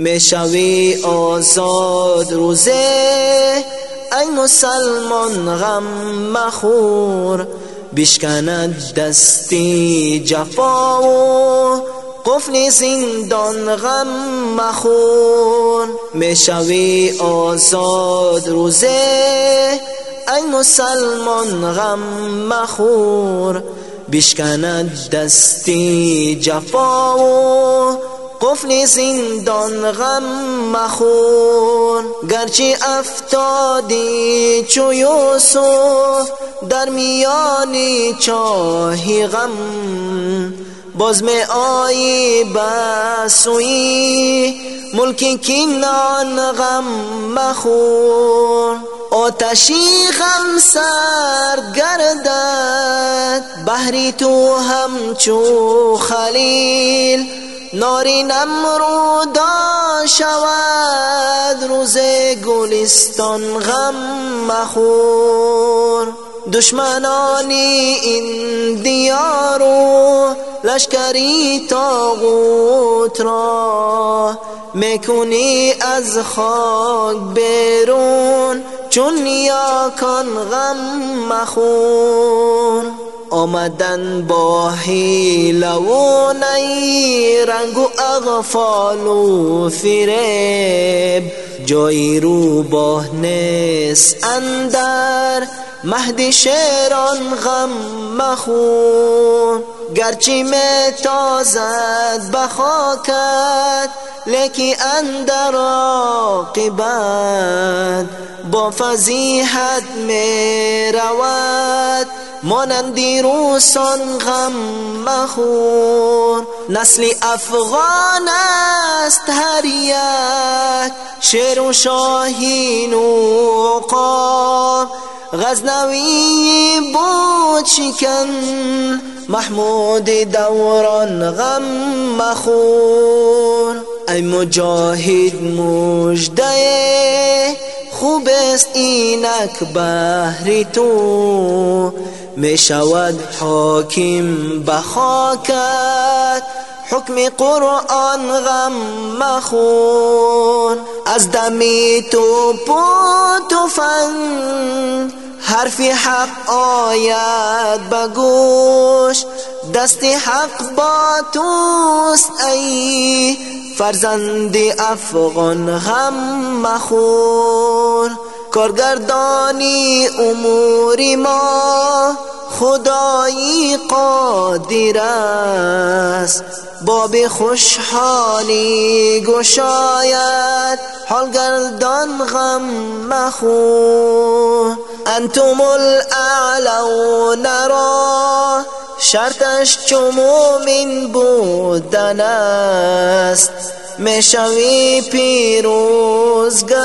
می‌شوی آزاد روزه ای مسلمان غم مخور بشکند دستی جفا و قفل زندان غم مخور. می‌شوی آزاد روزه ای مسلمان غم مخور بشکند دستی جفا و قفل زندان غم مخور. گرچه افتادی چو یوسف در میانی چاهی غم. باز می آیی بسوی ملک کنان غم مخور. آتشی غم سرد گردد بحری تو همچو خلیل. ناری نمرودا شود روز گلستان غم مخور. دشمنانی این دیارو لشکری تاغوت را می‌کنی از خاک بیرون چون نیاکان غم مخور. آمدن با حیله و رنگ و اغفال و فریب. جایی رو با نس اندر مهد شیران غم مخون گرچی می تازد بخاکت لیکی اندر عاقبت. با فضیحت می رود. مانندی روسان غم مخور. نسل افغان است هر یک شیر و شاهین و قاب غزنوی بود شکن محمود دوران غم مخور. ای مجاهد مجده خوب است اینک بهری تو. می شود حاکم بخاکت حکم قرآن غم مخون از دمی تو پو فن. حرف حق آید بگوش دست حق با توست ای فرزند افغان غم مخور کارگردانی امور ما خدایی قادر است. باب خوشحالی گشاید حال گردان غم مخور. انتم الاعلون را شرطش چو مومن بودن است. می‌شوی پیروزگر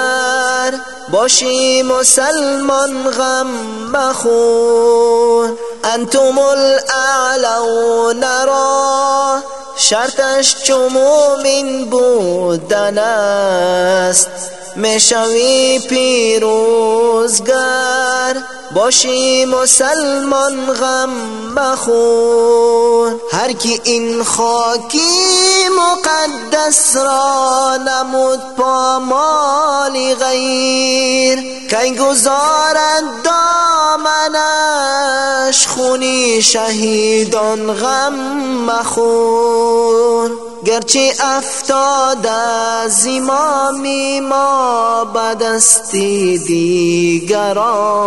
باشی مسلمان غم مخور. انتم الاعلون را شرطش چو مومن بودن است. می‌شوی پیروزگر باشی مسلمان غم بخور. هر کی این خاکی مقدس را نمود پامال غیر. کی گذارد دامنش خونی شهیدان غم مخور گرچه افتاد از امامی ما بدستی دیگران.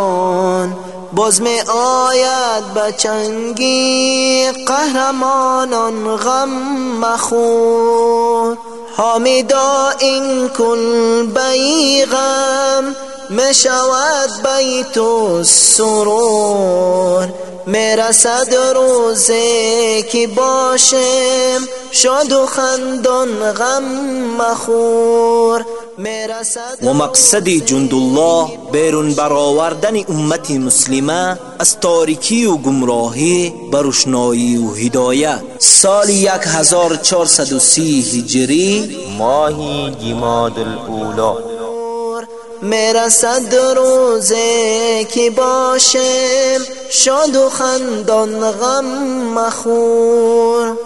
باز می آید بچنگی قهرمانان غم مخور. حامیدا این کل بیغم می شود بیت سرور می‌رسد روزه که باشم شاد و خندان غم مخور. و مقصد جندالله بیرون برآوردن امت مسلمه از تاریکی و گمراهی برشنایی و هدایت سال 1430 هجری ماهی جماد الاولا می‌رسد روزه که باشم شاد و خندان غم مخور.